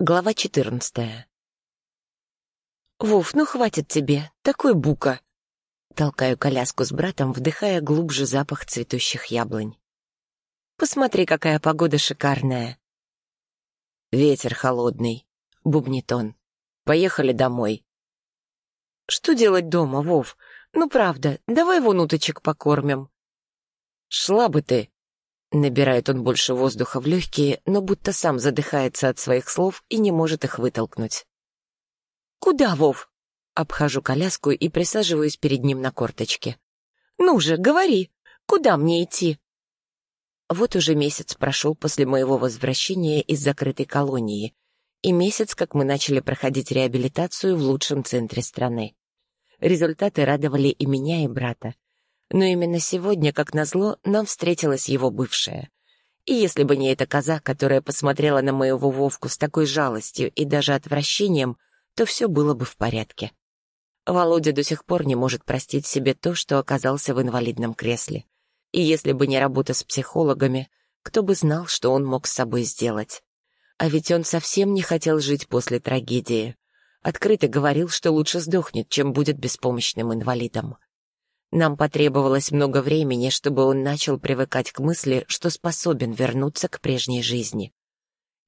Глава четырнадцатая. «Вов, ну хватит тебе, такой бука!» Толкаю коляску с братом, вдыхая глубже запах цветущих яблонь. «Посмотри, какая погода шикарная!» «Ветер холодный», — бубнит он. «Поехали домой». «Что делать дома, Вов? Ну правда, давай вон уточек покормим». «Шла бы ты!» Набирает он больше воздуха в легкие, но будто сам задыхается от своих слов и не может их вытолкнуть. «Куда, Вов?» Обхожу коляску и присаживаюсь перед ним на корточке. «Ну же, говори, куда мне идти?» Вот уже месяц прошел после моего возвращения из закрытой колонии, и месяц, как мы начали проходить реабилитацию в лучшем центре страны. Результаты радовали и меня, и брата. Но именно сегодня, как назло, нам встретилась его бывшая. И если бы не эта коза, которая посмотрела на моего Вовку с такой жалостью и даже отвращением, то все было бы в порядке. Володя до сих пор не может простить себе то, что оказался в инвалидном кресле. И если бы не работа с психологами, кто бы знал, что он мог с собой сделать. А ведь он совсем не хотел жить после трагедии. Открыто говорил, что лучше сдохнет, чем будет беспомощным инвалидом. Нам потребовалось много времени, чтобы он начал привыкать к мысли, что способен вернуться к прежней жизни.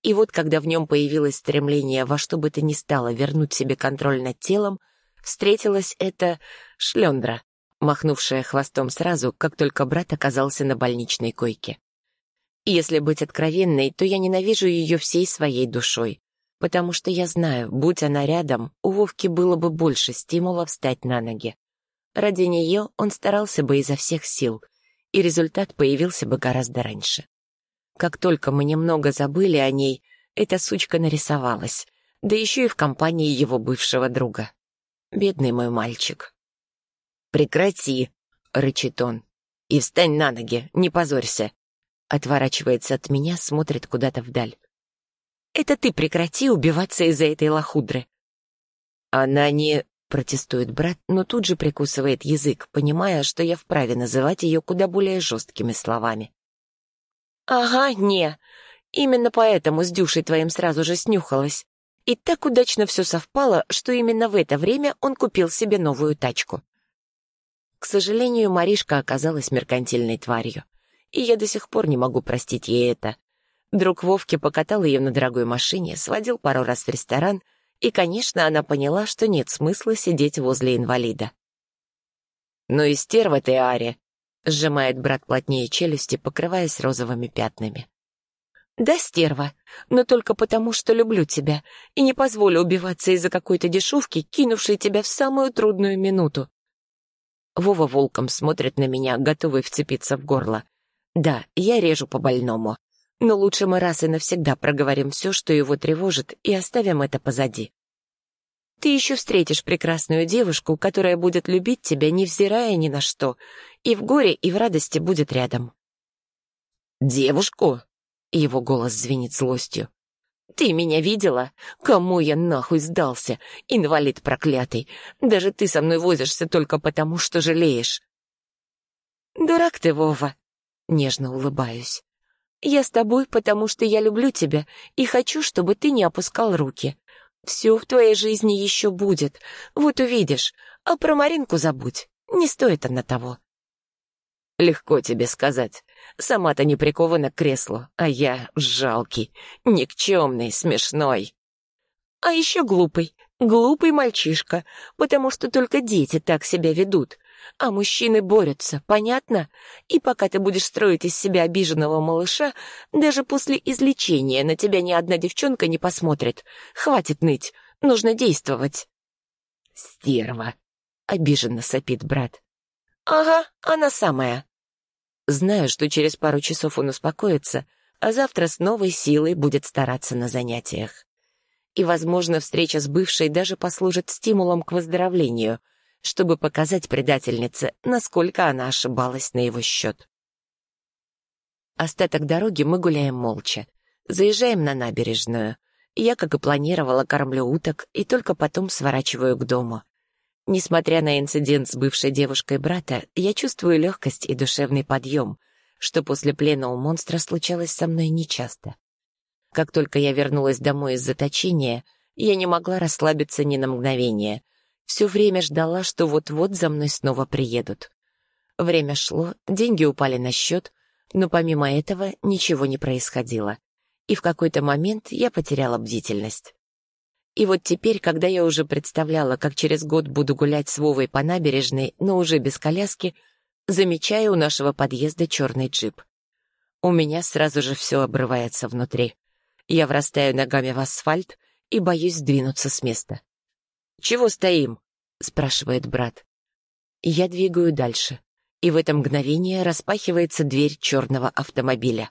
И вот когда в нем появилось стремление во что бы то ни стало вернуть себе контроль над телом, встретилась эта шлендра, махнувшая хвостом сразу, как только брат оказался на больничной койке. Если быть откровенной, то я ненавижу ее всей своей душой, потому что я знаю, будь она рядом, у Вовки было бы больше стимула встать на ноги. Ради нее он старался бы изо всех сил, и результат появился бы гораздо раньше. Как только мы немного забыли о ней, эта сучка нарисовалась, да еще и в компании его бывшего друга. Бедный мой мальчик. «Прекрати!» — рычит он. «И встань на ноги, не позорься!» Отворачивается от меня, смотрит куда-то вдаль. «Это ты прекрати убиваться из-за этой лохудры!» «Она не...» Протестует брат, но тут же прикусывает язык, понимая, что я вправе называть ее куда более жесткими словами. «Ага, не. Именно поэтому с Дюшей твоим сразу же снюхалась. И так удачно все совпало, что именно в это время он купил себе новую тачку. К сожалению, Маришка оказалась меркантильной тварью. И я до сих пор не могу простить ей это. Друг Вовки покатал ее на дорогой машине, сводил пару раз в ресторан — и, конечно, она поняла, что нет смысла сидеть возле инвалида. «Ну и стерва ты, Ари!» — сжимает брат плотнее челюсти, покрываясь розовыми пятнами. «Да, стерва, но только потому, что люблю тебя и не позволю убиваться из-за какой-то дешевки, кинувшей тебя в самую трудную минуту». Вова волком смотрит на меня, готовый вцепиться в горло. «Да, я режу по больному. Но лучше мы раз и навсегда проговорим все, что его тревожит, и оставим это позади. Ты еще встретишь прекрасную девушку, которая будет любить тебя, невзирая ни на что, и в горе, и в радости будет рядом. «Девушку?» — его голос звенит злостью. «Ты меня видела? Кому я нахуй сдался? Инвалид проклятый. Даже ты со мной возишься только потому, что жалеешь». «Дурак ты, Вова!» — нежно улыбаюсь. Я с тобой, потому что я люблю тебя и хочу, чтобы ты не опускал руки. Все в твоей жизни еще будет, вот увидишь. А про Маринку забудь, не стоит она того. Легко тебе сказать. Сама-то не прикована к креслу, а я жалкий, никчемный, смешной. А еще глупый, глупый мальчишка, потому что только дети так себя ведут. А мужчины борются, понятно? И пока ты будешь строить из себя обиженного малыша, даже после излечения на тебя ни одна девчонка не посмотрит. Хватит ныть, нужно действовать. Стерва, обиженно сопит брат. Ага, она самая. Знаю, что через пару часов он успокоится, а завтра с новой силой будет стараться на занятиях. И, возможно, встреча с бывшей даже послужит стимулом к выздоровлению — чтобы показать предательнице, насколько она ошибалась на его счет. Остаток дороги мы гуляем молча. Заезжаем на набережную. Я, как и планировала, кормлю уток и только потом сворачиваю к дому. Несмотря на инцидент с бывшей девушкой брата, я чувствую легкость и душевный подъем, что после плена у монстра случалось со мной нечасто. Как только я вернулась домой из заточения, я не могла расслабиться ни на мгновение. Все время ждала, что вот-вот за мной снова приедут. Время шло, деньги упали на счет, но помимо этого ничего не происходило. И в какой-то момент я потеряла бдительность. И вот теперь, когда я уже представляла, как через год буду гулять с Вовой по набережной, но уже без коляски, замечаю у нашего подъезда черный джип. У меня сразу же все обрывается внутри. Я врастаю ногами в асфальт и боюсь сдвинуться с места. «Чего стоим?» — спрашивает брат. Я двигаю дальше, и в это мгновение распахивается дверь черного автомобиля.